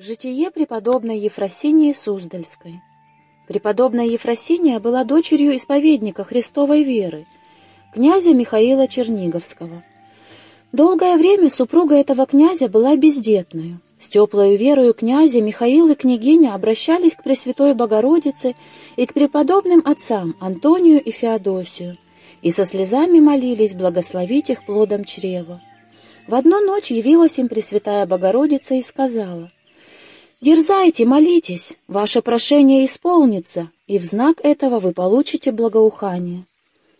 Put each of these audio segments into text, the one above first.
Житие преподобной Ефросинии Суздальской Преподобная Ефросиния была дочерью исповедника Христовой веры, князя Михаила Черниговского. Долгое время супруга этого князя была бездетной. С теплою верою князя Михаил и княгиня обращались к Пресвятой Богородице и к преподобным отцам Антонию и Феодосию, и со слезами молились благословить их плодом чрева. В одну ночь явилась им Пресвятая Богородица и сказала — Дерзайте, молитесь, ваше прошение исполнится, и в знак этого вы получите благоухание.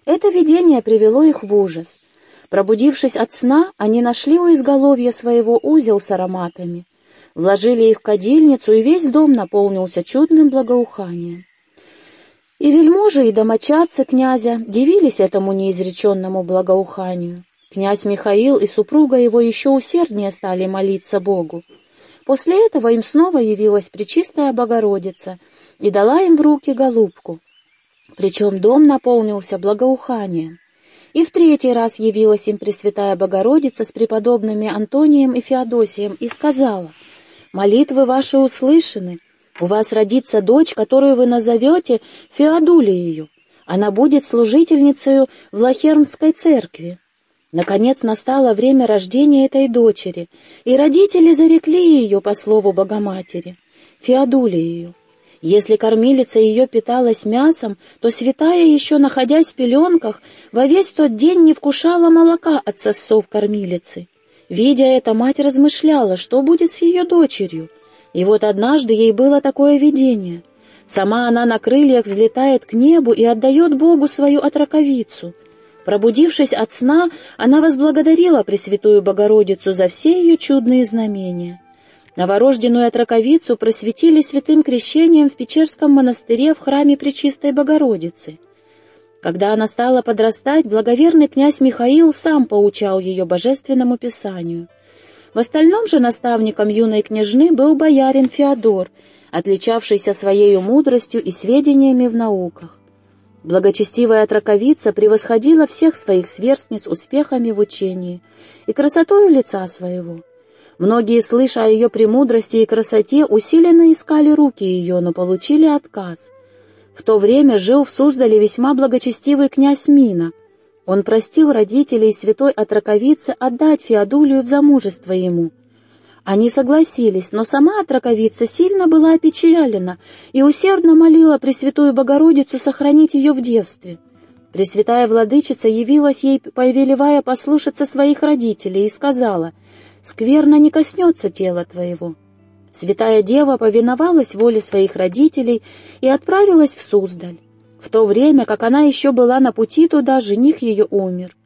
Это видение привело их в ужас. Пробудившись от сна, они нашли у изголовья своего узел с ароматами, вложили их в кадильницу, и весь дом наполнился чудным благоуханием. И вельможи, и домочадцы князя дивились этому неизреченному благоуханию. Князь Михаил и супруга его еще усерднее стали молиться Богу. После этого им снова явилась Пречистая Богородица и дала им в руки голубку. Причем дом наполнился благоуханием. И в третий раз явилась им Пресвятая Богородица с преподобными Антонием и Феодосием и сказала, «Молитвы ваши услышаны, у вас родится дочь, которую вы назовете Феодулией. Она будет служительницей в Лахернской церкви. Наконец настало время рождения этой дочери, и родители зарекли ее по слову Богоматери, Феодулию. Если кормилица ее питалась мясом, то святая, еще находясь в пеленках, во весь тот день не вкушала молока от сосов кормилицы. Видя это, мать размышляла, что будет с ее дочерью. И вот однажды ей было такое видение. Сама она на крыльях взлетает к небу и отдает Богу свою отраковицу — Пробудившись от сна, она возблагодарила Пресвятую Богородицу за все ее чудные знамения. Новорожденную отраковицу просветили святым крещением в Печерском монастыре в храме Пречистой Богородицы. Когда она стала подрастать, благоверный князь Михаил сам поучал ее божественному писанию. В остальном же наставником юной княжны был боярин Феодор, отличавшийся своей мудростью и сведениями в науках. Благочестивая траковица превосходила всех своих сверстниц успехами в учении и красотою лица своего. Многие, слыша о ее премудрости и красоте, усиленно искали руки ее, но получили отказ. В то время жил в Суздале весьма благочестивый князь Мина. Он простил родителей святой отраковицы отдать Феодулию в замужество ему — они согласились, но сама отраковица сильно была опечалена и усердно молила Пресвятую Богородицу сохранить ее в девстве. Пресвятая Владычица явилась ей, повелевая послушаться своих родителей, и сказала, «Скверно не коснется тела твоего». Святая Дева повиновалась воле своих родителей и отправилась в Суздаль. В то время, как она еще была на пути туда, жених ее умер.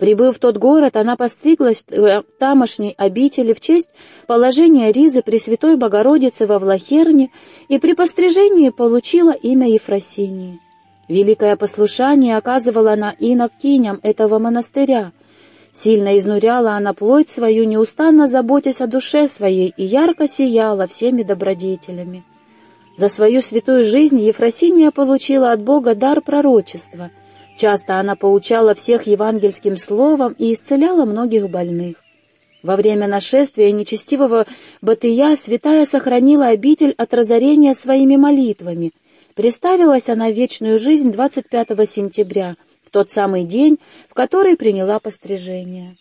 Прибыв в тот город, она постриглась в тамошней обители в честь положения Ризы Пресвятой Богородицы во Влахерне и при пострижении получила имя Ефросинии. Великое послушание оказывала она инокиням этого монастыря. Сильно изнуряла она плоть свою, неустанно заботясь о душе своей, и ярко сияла всеми добродетелями. За свою святую жизнь Ефросиния получила от Бога дар пророчества — Часто она поучала всех евангельским словом и исцеляла многих больных. Во время нашествия нечестивого Батыя святая сохранила обитель от разорения своими молитвами. Приставилась она в вечную жизнь 25 сентября, в тот самый день, в который приняла пострижение.